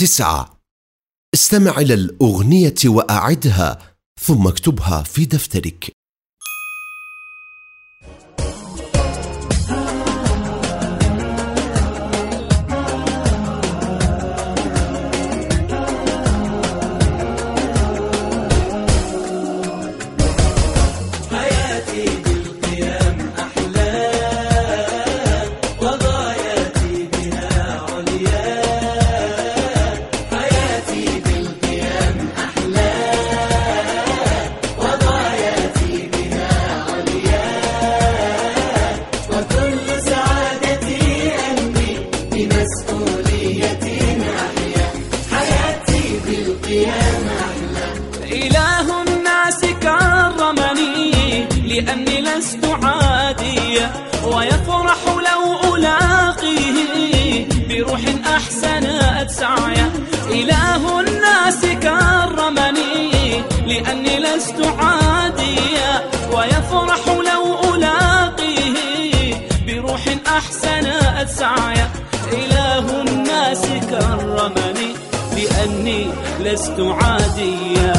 تسعة. استمع إلى الأغنية وأعدها ثم اكتبها في دفترك. إله الناس كرمني لأني لست عادية ويفرح لو ألاقيه بروح أحسنت سعيا إله الناس كرمني لأني لست عادية ويفرح لو ألاقيه بروح أحسنت سعيا لأني لست عادية